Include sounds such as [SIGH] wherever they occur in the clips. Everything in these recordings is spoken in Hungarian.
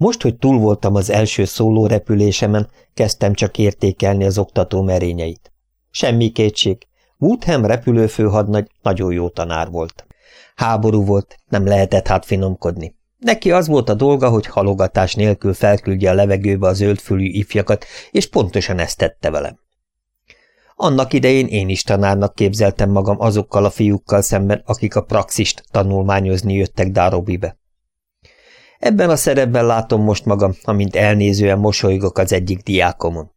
Most, hogy túl voltam az első szóló repülésemen, kezdtem csak értékelni az oktató merényeit. Semmi kétség, Woodham repülőfőhadnagy nagyon jó tanár volt. Háború volt, nem lehetett hát finomkodni. Neki az volt a dolga, hogy halogatás nélkül felküldje a levegőbe a zöldfülű ifjakat, és pontosan ezt tette velem. Annak idején én is tanárnak képzeltem magam azokkal a fiúkkal szemben, akik a praxist tanulmányozni jöttek Darobibe. Ebben a szerepben látom most magam, amint elnézően mosolygok az egyik diákomon.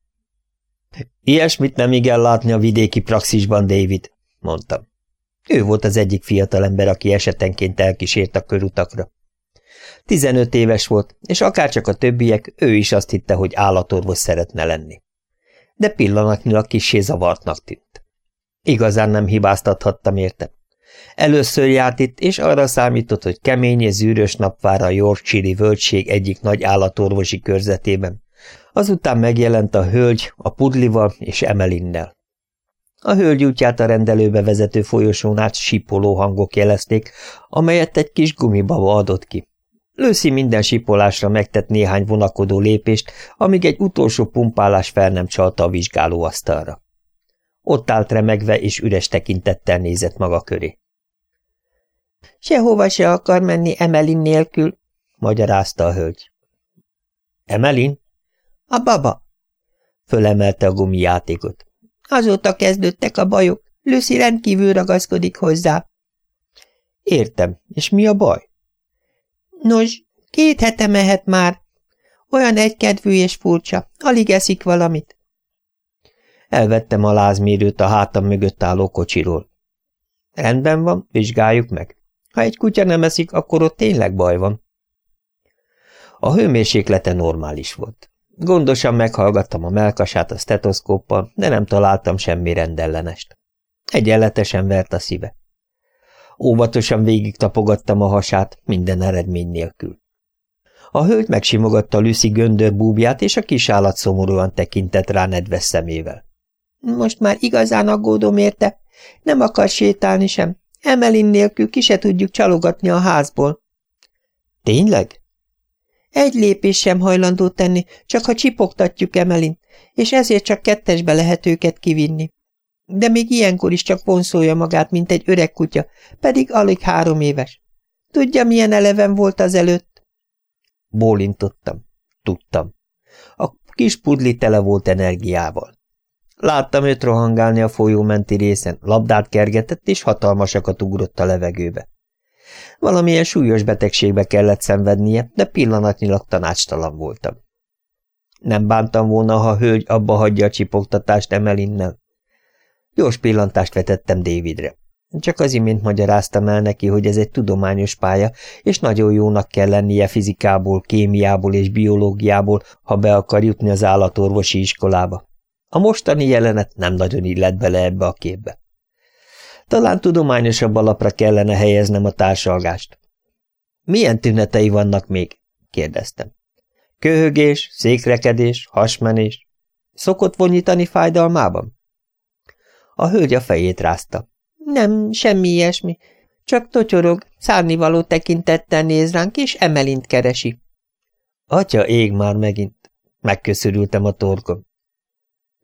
Ilyesmit nem igen látni a vidéki praxisban, David, mondtam. Ő volt az egyik fiatalember, aki esetenként elkísért a körutakra. Tizenöt éves volt, és akárcsak a többiek, ő is azt hitte, hogy állatorvos szeretne lenni. De pillanatnyilag kissé zavartnak tűnt. Igazán nem hibáztathattam érte. Először járt itt, és arra számított, hogy kemény és zűrös nap vár a Yorkshire völgység egyik nagy állatorvosi körzetében. Azután megjelent a hölgy a Pudlival és Emelinnel. A hölgy útját a rendelőbe vezető folyosón át sipoló hangok jelezték, amelyet egy kis gumibaba adott ki. Lucy minden sipolásra megtett néhány vonakodó lépést, amíg egy utolsó pumpálás fel nem csalta a vizsgálóasztalra. Ott állt remegve, és üres tekintettel nézett maga köré. Sehova se akar menni Emelin nélkül, magyarázta a hölgy. Emelin? A baba. Fölemelte a gumijátékot. Azóta kezdődtek a bajok. Lucy rendkívül ragaszkodik hozzá. Értem. És mi a baj? Nos, két hete mehet már. Olyan egykedvű és furcsa. Alig eszik valamit. Elvettem a lázmérőt a hátam mögött álló kocsiról. Rendben van, vizsgáljuk meg. Ha egy kutya nem eszik, akkor ott tényleg baj van. A hőmérséklete normális volt. Gondosan meghallgattam a melkasát a stetoszkóppal, de nem találtam semmi rendellenest. Egyenletesen vert a szíve. Óvatosan végig tapogattam a hasát, minden eredmény nélkül. A hölgy megsimogatta Lucy göndör búbját, és a kis állat szomorúan tekintett rá nedves szemével. Most már igazán aggódom érte, nem akar sétálni sem. Emelin nélkül ki se tudjuk csalogatni a házból. Tényleg? Egy lépés sem hajlandó tenni, csak ha csipogtatjuk Emelin, és ezért csak kettesbe lehet őket kivinni. De még ilyenkor is csak vonszolja magát, mint egy öreg kutya, pedig alig három éves. Tudja, milyen eleven volt az előtt? Bólintottam. Tudtam. A kis pudli tele volt energiával. Láttam őt rohangálni a folyó menti részen, labdát kergetett, és hatalmasakat ugrott a levegőbe. Valamilyen súlyos betegségbe kellett szenvednie, de pillanatnyilag tanácstalan voltam. Nem bántam volna, ha a hölgy abba hagyja a csipogtatást Emelinnel. Gyors pillantást vetettem Davidre. Csak az imént magyaráztam el neki, hogy ez egy tudományos pálya, és nagyon jónak kell lennie fizikából, kémiából és biológiából, ha be akar jutni az állatorvosi iskolába. A mostani jelenet nem nagyon illett bele ebbe a képbe. Talán tudományosabb alapra kellene helyeznem a társalgást. Milyen tünetei vannak még? kérdeztem. Köhögés, székrekedés, hasmenés. Szokott vonyítani fájdalmában? A hölgy a fejét rázta. Nem, semmi ilyesmi. Csak totyorog, szárnivaló tekintettel néz ránk, és emelint keresi. Atya ég már megint. Megköszörültem a torkom.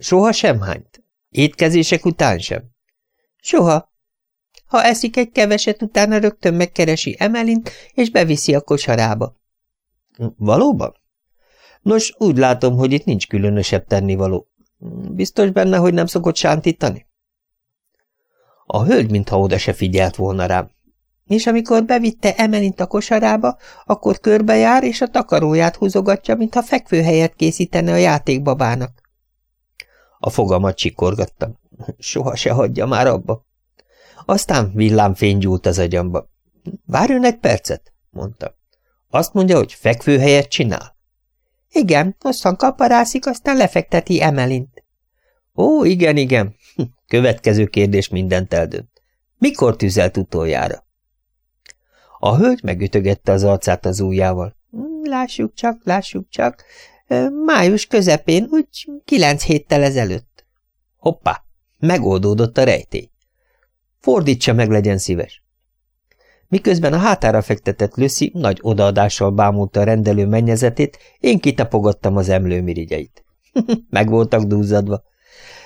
Soha sem hányt? Étkezések után sem? Soha. Ha eszik egy keveset, utána rögtön megkeresi Emelint, és beviszi a kosarába. Valóban? Nos, úgy látom, hogy itt nincs különösebb tennivaló. Biztos benne, hogy nem szokott sántítani? A hölgy, mintha oda se figyelt volna rám. És amikor bevitte Emelint a kosarába, akkor körbejár, és a takaróját húzogatja, mintha fekvőhelyet készítene a játékbabának. A fogamat csikorgattam. Soha se hagyja már abba. Aztán villámfény gyúlt az agyamba. Várjon egy percet, mondta. Azt mondja, hogy fekvőhelyet csinál. Igen, hosszan kaparászik, aztán lefekteti Emelint. Ó, igen, igen. [LAUGHS] Következő kérdés mindent eldönt. Mikor tüzelt utoljára? A hölgy megütögette az arcát az ujjával. Hm, lássuk csak, lássuk csak. Május közepén, úgy kilenc héttel ezelőtt. Hoppá, megoldódott a rejtély. Fordítsa meg, legyen szíves. Miközben a hátára fektetett Lucy nagy odaadással bámulta a rendelő mennyezetét, én kitapogattam az emlőmirigyeit. [LAUGHS] Meg voltak duzzadva.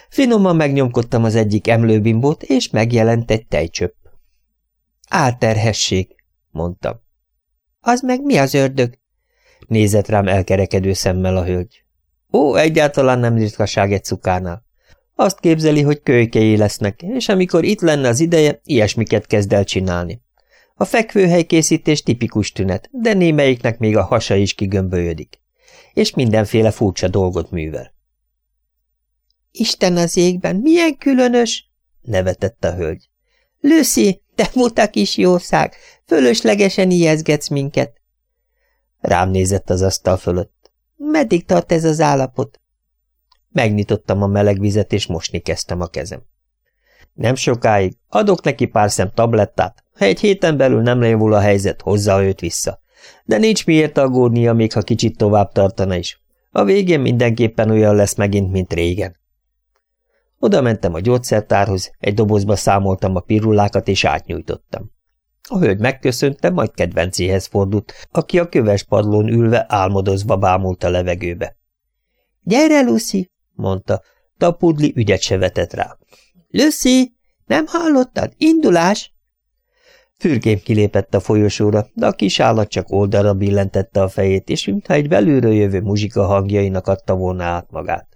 Finoman megnyomkodtam az egyik emlőbimbót, és megjelent egy tejcsöpp. Álterhesség, mondtam. Az meg mi az ördög? Nézett rám elkerekedő szemmel a hölgy. Ó, egyáltalán nem ritkaság egy cukánál. Azt képzeli, hogy kölykei lesznek, és amikor itt lenne az ideje, ilyesmiket kezd el csinálni. A fekvőhelykészítés tipikus tünet, de némelyiknek még a hasa is kigömbölyödik. És mindenféle furcsa dolgot művel. Isten az égben, milyen különös! nevetett a hölgy. Lucy, te muta kis jószág, fölöslegesen ijeszgetsz minket. Rám nézett az asztal fölött. Meddig tart ez az állapot? Megnyitottam a meleg vizet, és mosni kezdtem a kezem. Nem sokáig, adok neki pár szem tablettát, ha egy héten belül nem lévul a helyzet, hozza őt vissza. De nincs miért aggódnia, még ha kicsit tovább tartana is. A végén mindenképpen olyan lesz megint, mint régen. Oda mentem a gyógyszertárhoz, egy dobozba számoltam a pirullákat, és átnyújtottam. A hölgy megköszönte, majd kedvencéhez fordult, aki a köves padlón ülve álmodozva bámult a levegőbe. – Gyere, Lucy! – mondta. Tapudli ügyet se vetett rá. – Lucy! Nem hallottad? Indulás! Fürgém kilépett a folyosóra, de a kis állat csak oldalra billentette a fejét, és mintha egy belülről jövő muzsika hangjainak adta volna át magát.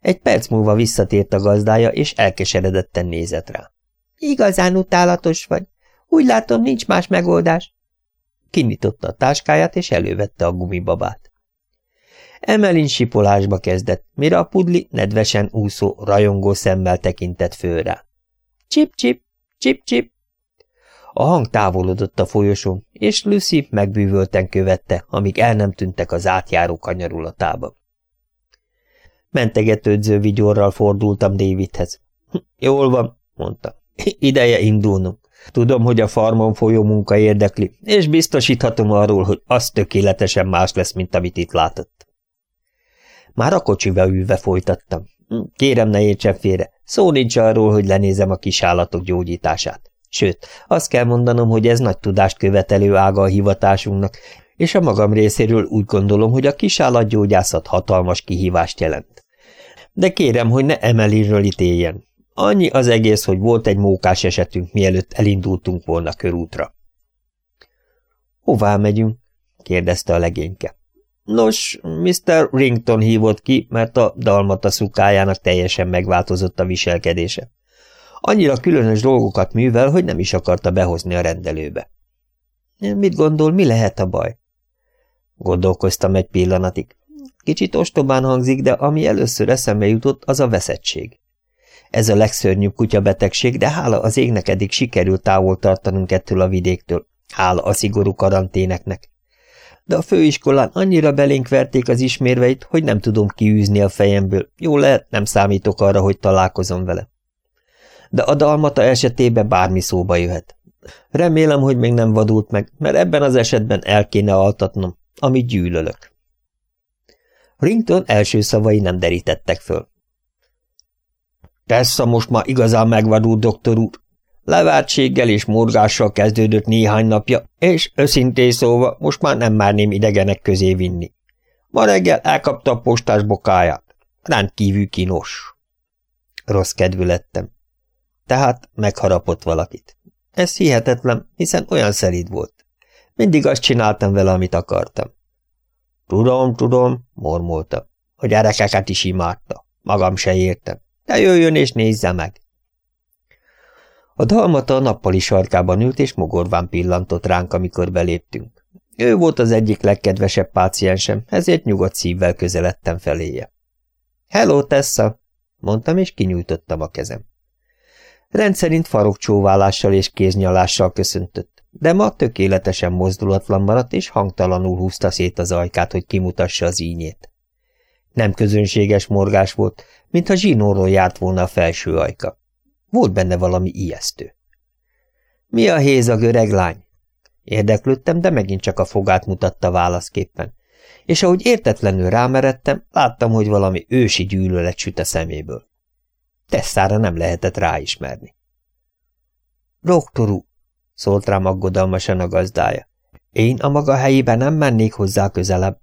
Egy perc múlva visszatért a gazdája, és elkeseredetten nézett rá. Igazán utálatos vagy. Úgy látom, nincs más megoldás. Kinyitotta a táskáját, és elővette a gumibabát. Emelin sipolásba kezdett, mire a pudli nedvesen úszó, rajongó szemmel tekintett rá. Csip-csip, csip-csip. A hang távolodott a folyosón, és Lucy megbűvölten követte, amíg el nem tűntek az átjáró kanyarulatába. Mentegetődző vigyorral fordultam Davidhez. Hm, jól van, mondta. Ideje indulnunk. Tudom, hogy a farmon folyó munka érdekli, és biztosíthatom arról, hogy az tökéletesen más lesz, mint amit itt látott. Már a kocsiba ülve folytattam. Hm, kérem, ne értsen félre, szó nincs arról, hogy lenézem a kisállatok gyógyítását. Sőt, azt kell mondanom, hogy ez nagy tudást követelő ága a hivatásunknak, és a magam részéről úgy gondolom, hogy a kisállatgyógyászat hatalmas kihívást jelent. De kérem, hogy ne Emeliről ítéljen. Annyi az egész, hogy volt egy mókás esetünk, mielőtt elindultunk volna körútra. Hová megyünk? kérdezte a legényke. Nos, Mr. Rington hívott ki, mert a dalmata szukájának teljesen megváltozott a viselkedése. Annyira különös dolgokat művel, hogy nem is akarta behozni a rendelőbe. Mit gondol, mi lehet a baj? Gondolkoztam egy pillanatig. Kicsit ostobán hangzik, de ami először eszembe jutott, az a veszettség. Ez a legszörnyűbb kutyabetegség, de hála az égnek eddig sikerült távol tartanunk ettől a vidéktől, hála a szigorú karanténeknek. De a főiskolán annyira belénk verték az ismérveit, hogy nem tudom kiűzni a fejemből. Jó lehet, nem számítok arra, hogy találkozom vele. De a dalmata esetében bármi szóba jöhet. Remélem, hogy még nem vadult meg, mert ebben az esetben el kéne altatnom, amit gyűlölök. Rington első szavai nem derítettek föl. Tessa most már igazán megvadult, doktor úr. Leváltséggel és morgással kezdődött néhány napja, és őszintén szólva most már nem márném idegenek közé vinni. Ma reggel elkapta a postás bokáját. Rendkívül kínos. Rossz kedvű lettem. Tehát megharapott valakit. Ez hihetetlen, hiszen olyan szelíd volt. Mindig azt csináltam vele, amit akartam. Tudom, tudom, mormolta. A gyerekeket is imádta. Magam se értem. De jöjjön és nézze meg! A dalmata a nappali sarkában ült, és mogorván pillantott ránk, amikor beléptünk. Ő volt az egyik legkedvesebb páciensem, ezért nyugodt szívvel közeledtem feléje. – Hello, Tessa! – mondtam, és kinyújtottam a kezem. Rendszerint farokcsóválással és kéznyalással köszöntött, de ma tökéletesen mozdulatlan maradt, és hangtalanul húzta szét az ajkát, hogy kimutassa az ínyét. Nem közönséges morgás volt, mintha zsinórról járt volna a felső ajka. Volt benne valami ijesztő. Mi a hézag, öreg lány? Érdeklődtem, de megint csak a fogát mutatta válaszképpen. És ahogy értetlenül rámeredtem, láttam, hogy valami ősi gyűlölet süt a szeméből. Tesszára nem lehetett ráismerni. Doktorú, szólt rám aggodalmasan a gazdája. Én a maga helyében nem mennék hozzá közelebb.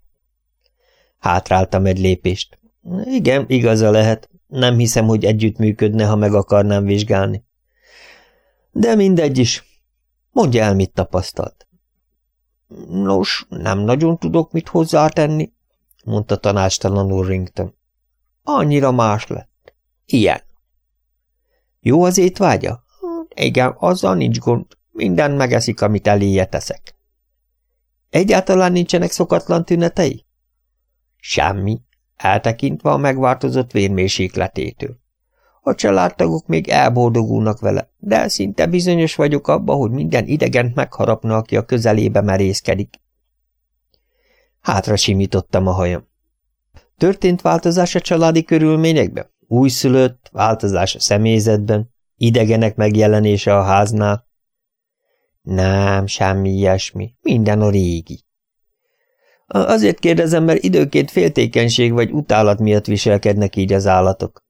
Hátráltam egy lépést. Igen, igaza lehet. Nem hiszem, hogy együttműködne, ha meg akarnám vizsgálni. De mindegy is. Mondja el, mit tapasztalt. Nos, nem nagyon tudok mit hozzátenni, mondta tanástalanul Rington. Annyira más lett. Ilyen. Jó az étvágya? Igen, azzal nincs gond. Minden megeszik, amit eléje teszek. Egyáltalán nincsenek szokatlan tünetei? Semmi, eltekintve a megváltozott vérmérsékletétől. A családtagok még elboldogulnak vele, de szinte bizonyos vagyok abba, hogy minden idegent megharapna, aki a közelébe merészkedik. Hátra simítottam a hajam. Történt változás a családi körülményekben? Újszülött, változás a személyzetben, idegenek megjelenése a háznál? Nem, semmi ilyesmi, minden a régi. Azért kérdezem, mert időként féltékenység vagy utálat miatt viselkednek így az állatok.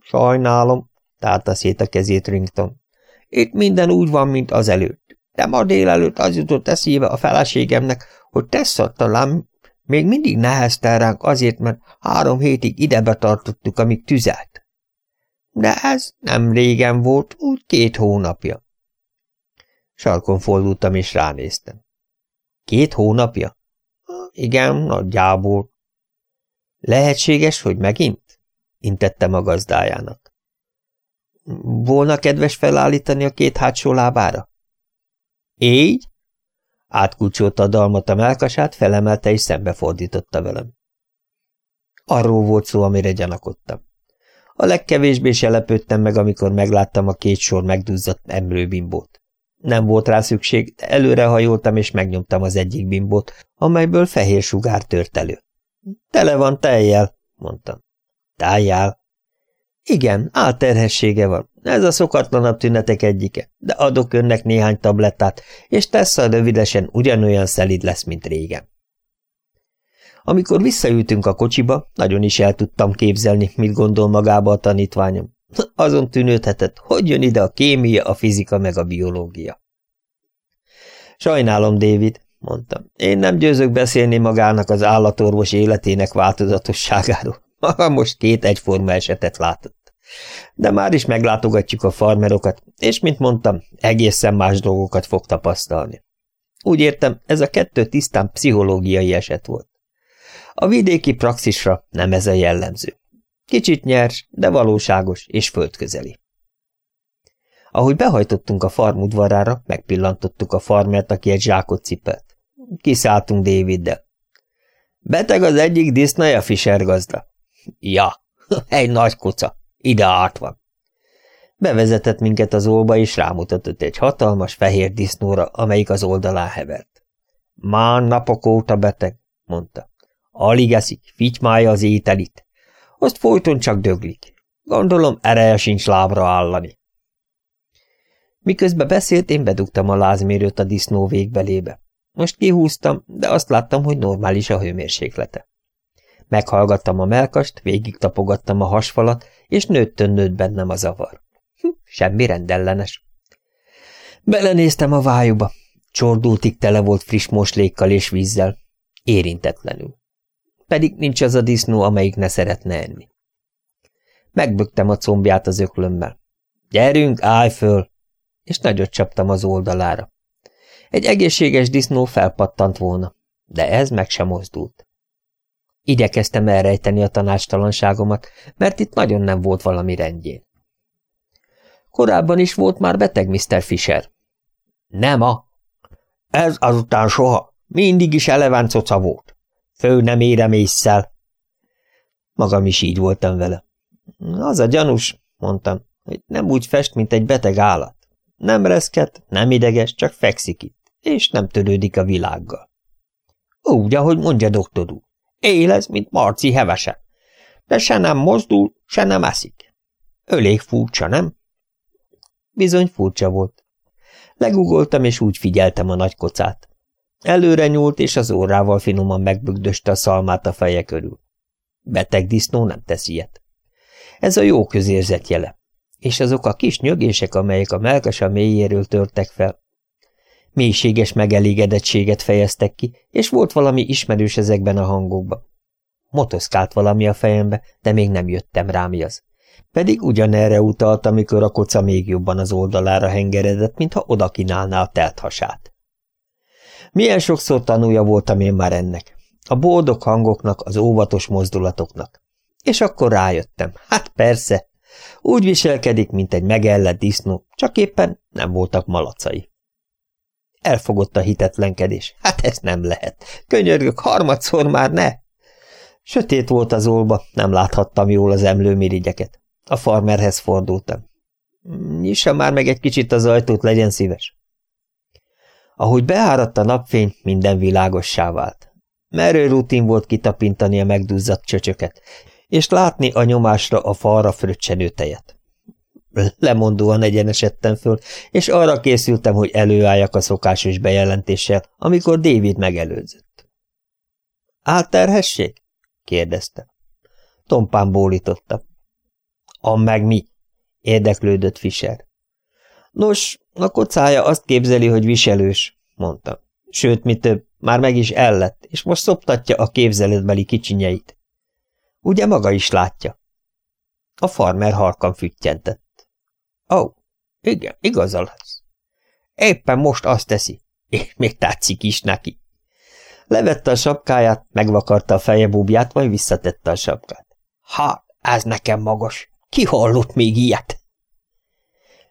Sajnálom, tárta szét a kezét Rington. Itt minden úgy van, mint az előtt. De ma délelőtt az jutott eszébe a feleségemnek, hogy Tessa talán még mindig neheztel ránk azért, mert három hétig idebe tartottuk, amíg tüzelt. De ez nem régen volt, úgy két hónapja. Sarkon fordultam és ránéztem. Két hónapja? Igen, nagyjából. Lehetséges, hogy megint? Intettem a gazdájának. Volna kedves felállítani a két hátsó lábára? Így? Átkulcsolta a dalmat a melkasát, felemelte és szembefordította velem. Arról volt szó, amire gyanakodtam. A legkevésbé se lepődtem meg, amikor megláttam a két sor megduzzadt emlőbimbót. Nem volt rá szükség, de előrehajoltam és megnyomtam az egyik bimbót, amelyből fehér sugár tört elő. Tele van tejjel, mondtam. Tájjál. Igen, álterhessége van. Ez a szokatlanabb tünetek egyike, de adok önnek néhány tablettát, és tesz a rövidesen ugyanolyan szelid lesz, mint régen. Amikor visszaültünk a kocsiba, nagyon is el tudtam képzelni, mit gondol magába a tanítványom. [LAUGHS] Azon tűnődhetett, hogy jön ide a kémia, a fizika meg a biológia. Sajnálom, David, mondtam. Én nem győzök beszélni magának az állatorvos életének változatosságáról. [LAUGHS] Maga most két egyforma esetet látott. De már is meglátogatjuk a farmerokat, és, mint mondtam, egészen más dolgokat fog tapasztalni. Úgy értem, ez a kettő tisztán pszichológiai eset volt. A vidéki praxisra nem ez a jellemző. Kicsit nyers, de valóságos és földközeli. Ahogy behajtottunk a farm udvarára, megpillantottuk a farmert, aki egy zsákot cipelt. Kiszálltunk Daviddel. Beteg az egyik disznaja, Fischer gazda. Ja, [LAUGHS] egy nagy koca. Ide át van. Bevezetett minket az olba, és rámutatott egy hatalmas fehér disznóra, amelyik az oldalán hevert. Már napok óta beteg, mondta. Alig eszik, fitymálja az ételit. Azt folyton csak döglik. Gondolom, ereje sincs lábra állani. Miközben beszélt, én bedugtam a lázmérőt a disznó végbelébe. Most kihúztam, de azt láttam, hogy normális a hőmérséklete. Meghallgattam a melkast, végig tapogattam a hasfalat, és nőttön nőtt bennem a zavar. Hm, semmi rendellenes. Belenéztem a vájuba. Csordultig tele volt friss moslékkal és vízzel. Érintetlenül. Pedig nincs az a disznó, amelyik ne szeretne enni. Megböktem a combját az öklömmel. Gyerünk, állj föl! És nagyot csaptam az oldalára. Egy egészséges disznó felpattant volna, de ez meg sem mozdult. Igyekeztem elrejteni a tanácstalanságomat, mert itt nagyon nem volt valami rendjén. Korábban is volt már beteg Mr. Fisher. Nem a. Ez azután soha. Mindig is eleváncoca volt. Fő nem érem észszel. Magam is így voltam vele. Az a gyanús, mondtam, hogy nem úgy fest, mint egy beteg állat. Nem reszket, nem ideges, csak fekszik itt, és nem törődik a világgal. Úgy, ahogy mondja doktor úr. Élez, mint Marci hevese. De se nem mozdul, se nem eszik. Ölék furcsa, nem? Bizony furcsa volt. Legugoltam, és úgy figyeltem a nagy kocát. Előre nyúlt, és az órával finoman megbögdöste a szalmát a feje körül. Beteg disznó nem tesz ilyet. Ez a jó közérzet jele. És azok a kis nyögések, amelyek a melkasa mélyéről törtek fel, Mélységes megelégedettséget fejeztek ki, és volt valami ismerős ezekben a hangokban. Motoszkált valami a fejembe, de még nem jöttem rá, mi az. Pedig ugyanerre utalt, amikor a koca még jobban az oldalára hengeredett, mintha oda kínálná a telt hasát. Milyen sokszor tanulja voltam én már ennek. A boldog hangoknak, az óvatos mozdulatoknak. És akkor rájöttem. Hát persze. Úgy viselkedik, mint egy megellett disznó, csak éppen nem voltak malacai. Elfogott a hitetlenkedés. Hát ez nem lehet. Könyörgök, harmadszor már ne! Sötét volt az olba, nem láthattam jól az emlőmirigyeket. A farmerhez fordultam. Nyissa már meg egy kicsit az ajtót, legyen szíves. Ahogy beáradt a napfény, minden világossá vált. Merő rutin volt kitapintani a megduzzadt csöcsöket, és látni a nyomásra a falra fröccsenő tejet. Lemondóan egyenesedtem föl, és arra készültem, hogy előálljak a szokásos bejelentéssel, amikor David megelőzött. – Álterhesség? – kérdezte. Tompán bólította. – A meg mi? – érdeklődött Fischer. – Nos, a kocája azt képzeli, hogy viselős – mondta. Sőt, mi több, már meg is ellett, és most szoptatja a képzeletbeli kicsinyeit. Ugye maga is látja? A farmer halkan füttyentett. Ó, oh, igen, igazal lesz. Éppen most azt teszi, és még tetszik is neki. Levette a sapkáját, megvakarta a feje búbját, majd visszatette a sapkát. Ha, ez nekem magas. Ki hallott még ilyet?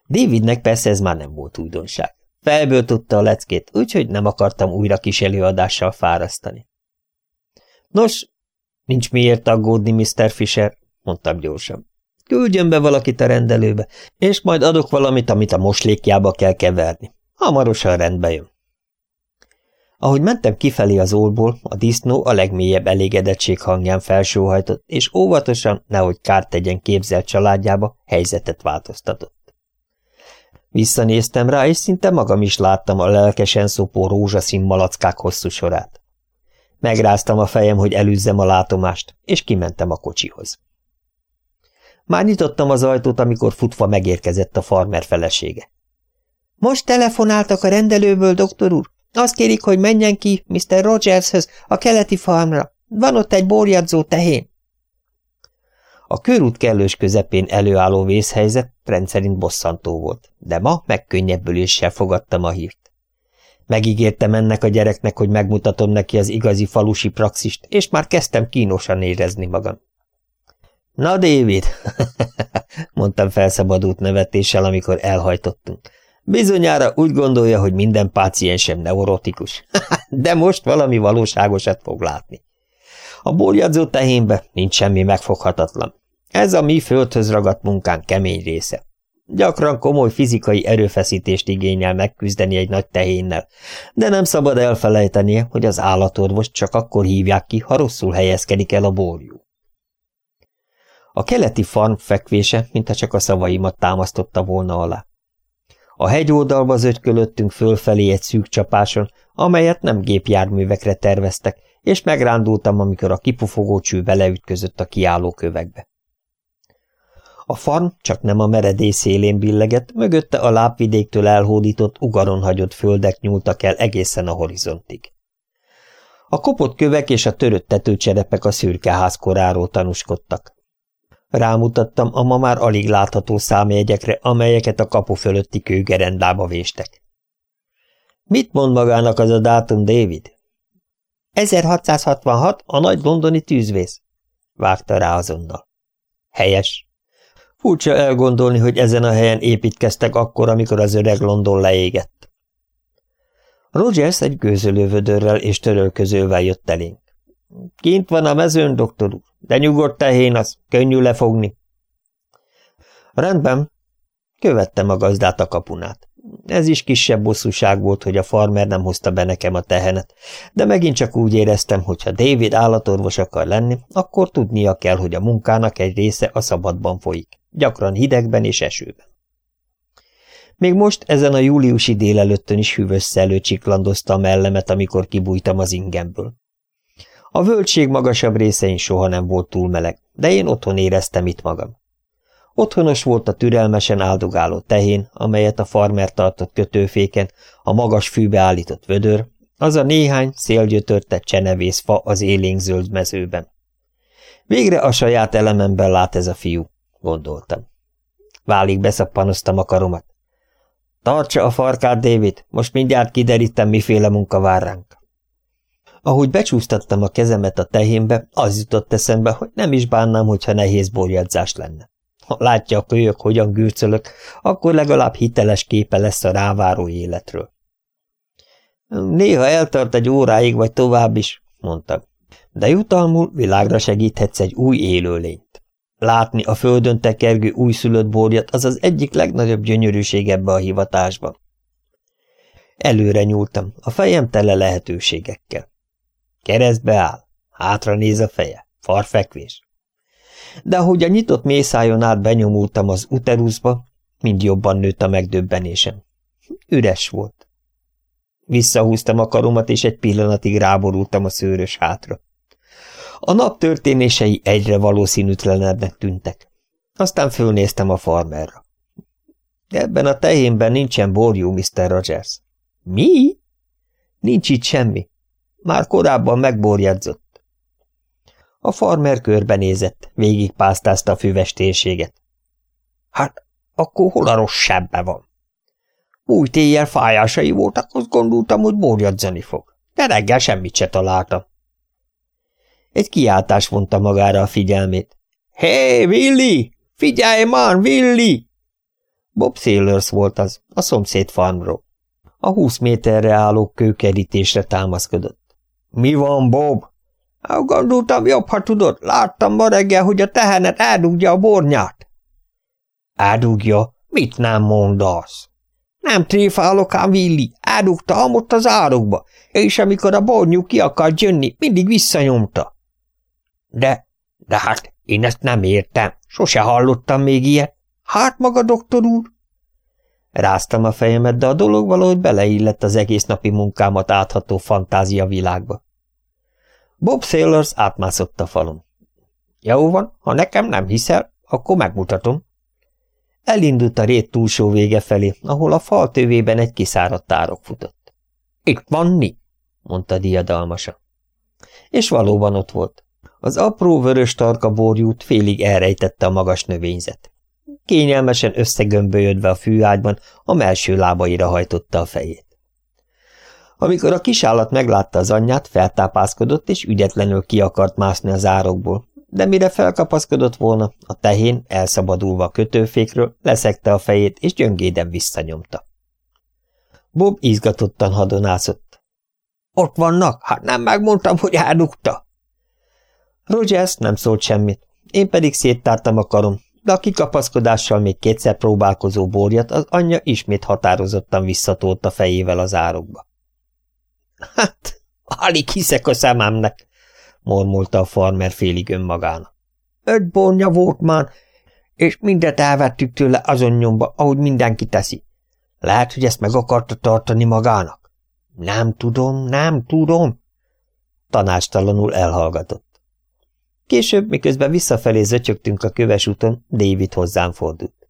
Davidnek persze ez már nem volt újdonság. Felből tudta a leckét, úgyhogy nem akartam újra kis előadással fárasztani. Nos, nincs miért aggódni, Mr. Fisher, mondtam gyorsan. Küldjön be valakit a rendelőbe, és majd adok valamit, amit a moslékjába kell keverni. Hamarosan rendbe jön. Ahogy mentem kifelé az ólból, a disznó a legmélyebb elégedettség hangján felsóhajtott, és óvatosan, nehogy kárt tegyen képzelt családjába, helyzetet változtatott. Visszanéztem rá, és szinte magam is láttam a lelkesen szopó rózsaszín malackák hosszú sorát. Megráztam a fejem, hogy elűzzem a látomást, és kimentem a kocsihoz. Már nyitottam az ajtót, amikor futva megérkezett a farmer felesége. – Most telefonáltak a rendelőből, doktor úr. Azt kérik, hogy menjen ki Mr. Rogershöz, a keleti farmra. Van ott egy borjadzó tehén. A körút kellős közepén előálló vészhelyzet rendszerint bosszantó volt, de ma megkönnyebbüléssel fogadtam a hírt. Megígértem ennek a gyereknek, hogy megmutatom neki az igazi falusi praxist, és már kezdtem kínosan érezni magam. Na, David, [LAUGHS] mondtam felszabadult nevetéssel, amikor elhajtottunk. Bizonyára úgy gondolja, hogy minden páciensem neurotikus, [LAUGHS] de most valami valóságosat fog látni. A borjadzó tehénbe nincs semmi megfoghatatlan. Ez a mi földhöz ragadt munkán kemény része. Gyakran komoly fizikai erőfeszítést igényel megküzdeni egy nagy tehénnel, de nem szabad elfelejtenie, hogy az állatorvost csak akkor hívják ki, ha rosszul helyezkedik el a borjú. A keleti farm fekvése, mintha csak a szavaimat támasztotta volna alá. A hegyoldalba zögykölöttünk fölfelé egy szűk csapáson, amelyet nem gépjárművekre terveztek, és megrándultam, amikor a kipufogó cső beleütközött a kiálló kövekbe. A farm csak nem a meredély szélén billegett, mögötte a lábvidéktől elhódított, ugaron hagyott földek nyúltak el egészen a horizontig. A kopott kövek és a törött tetőcserepek a szürkeház koráról tanúskodtak. Rámutattam a ma már alig látható számjegyekre, amelyeket a kapu fölötti kőgerendába véstek. Mit mond magának az a dátum, David? 1666, a nagy londoni tűzvész, vágta rá azonnal. Helyes. Furcsa elgondolni, hogy ezen a helyen építkeztek akkor, amikor az öreg London leégett. Rogers egy gőzölővödörrel és törölközővel jött elénk. Kint van a mezőn, doktor úr, de nyugodt tehén az, könnyű lefogni. Rendben. Követtem a gazdát a kapunát. Ez is kisebb bosszúság volt, hogy a farmer nem hozta be nekem a tehenet, de megint csak úgy éreztem, hogy ha David állatorvos akar lenni, akkor tudnia kell, hogy a munkának egy része a szabadban folyik, gyakran hidegben és esőben. Még most ezen a júliusi délelőttön is hűvös szellő csiklandozta a mellemet, amikor kibújtam az ingemből. A völtség magasabb részein soha nem volt túl meleg, de én otthon éreztem itt magam. Otthonos volt a türelmesen áldogáló tehén, amelyet a farmer tartott kötőféken, a magas fűbe állított vödör, az a néhány szélgyötörtett csenevészfa az élénkzöld mezőben. Végre a saját elememben lát ez a fiú, gondoltam. Válig beszappanoztam a karomat. Tartsa a farkát, David, most mindjárt kiderítem, miféle munka vár ránk. Ahogy becsúsztattam a kezemet a tehénbe, az jutott eszembe, hogy nem is bánnám, hogyha nehéz borjadzás lenne. Ha látja a kölyök, hogyan gürcölök, akkor legalább hiteles képe lesz a ráváró életről. Néha eltart egy óráig, vagy tovább is, mondtam, de jutalmul világra segíthetsz egy új élőlényt. Látni a földön tekergő újszülött borjat az az egyik legnagyobb gyönyörűség ebbe a hivatásban. Előre nyúltam, a fejem tele lehetőségekkel. Keresztbe áll, hátra néz a feje, farfekvés. De ahogy a nyitott mészájon át benyomultam az uteruszba, mind jobban nőtt a megdöbbenésem. Üres volt. Visszahúztam a karomat, és egy pillanatig ráborultam a szőrös hátra. A nap történései egyre valószínűtlenebbnek tűntek. Aztán fölnéztem a farmerra. Ebben a tehénben nincsen borjú, Mr. Rogers. Mi? Nincs itt semmi. Már korábban megborjadzott. A farmer körbenézett, végigpásztázta a füves térséget. Hát, akkor hol a rossz van? Új éjjel fájásai voltak, azt gondoltam, hogy borjadzani fog, de reggel semmit se találtam. Egy kiáltás vonta magára a figyelmét. Hé, hey, Willy! Figyelj már, Willy! Bob Sailors volt az, a szomszéd farmról. A húsz méterre álló kőkerítésre támaszkodott. Mi van, Bob? Gondoltam jobb, ha tudod. Láttam ma reggel, hogy a tehenet eldugja a bornyát. Eldugja? Mit nem mondasz? Nem tréfálok ám, Willi. Eldugta amott az árokba, és amikor a bornyú ki akart jönni, mindig visszanyomta. De, de hát én ezt nem értem. Sose hallottam még ilyet. Hát maga, doktor úr? Ráztam a fejemet, de a dolog valahogy beleillett az egész napi munkámat átható fantázia világba. Bob Sailors átmászott a falon. Jó van, ha nekem nem hiszel, akkor megmutatom. Elindult a rét túlsó vége felé, ahol a fal tövében egy kiszáradt árok futott. Itt van mi? mondta diadalmasan. És valóban ott volt. Az apró vörös tarka borjút félig elrejtette a magas növényzet. Kényelmesen összegömbölyödve a fűágyban a melső lábaira hajtotta a fejét. Amikor a kisállat meglátta az anyját, feltápászkodott, és ügyetlenül ki akart mászni az árokból, de mire felkapaszkodott volna, a tehén, elszabadulva a kötőfékről, leszekte a fejét, és gyöngéden visszanyomta. Bob izgatottan hadonászott. – Ott vannak? Hát nem megmondtam, hogy elnukta! Rogers nem szólt semmit, én pedig széttártam a karom, de a kikapaszkodással még kétszer próbálkozó borjat az anyja ismét határozottan visszatolta fejével az árokba. Hát, alig hiszek a szememnek, mormolta a farmer félig önmagának. Öt bornya volt már, és mindet elvettük tőle azon nyomba, ahogy mindenki teszi. Lehet, hogy ezt meg akarta tartani magának? Nem tudom, nem tudom. Tanástalanul elhallgatott. Később, miközben visszafelé zötyögtünk a köves úton, David hozzám fordult.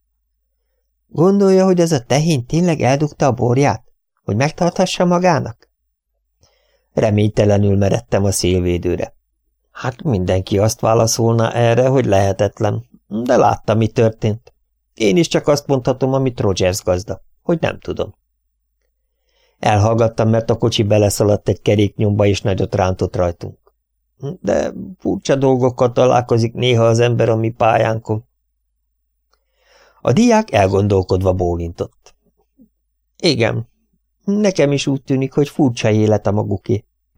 Gondolja, hogy ez a tehén tényleg eldugta a borját? Hogy megtarthassa magának? Reménytelenül meredtem a szélvédőre. Hát mindenki azt válaszolna erre, hogy lehetetlen, de láttam, mi történt. Én is csak azt mondhatom, amit Rogers gazda, hogy nem tudom. Elhallgattam, mert a kocsi beleszaladt egy keréknyomba, és nagyot rántott rajtunk. De furcsa dolgokkal találkozik néha az ember a mi pályánkon. A diák elgondolkodva bólintott. Igen, nekem is úgy tűnik, hogy furcsa élet a maguké.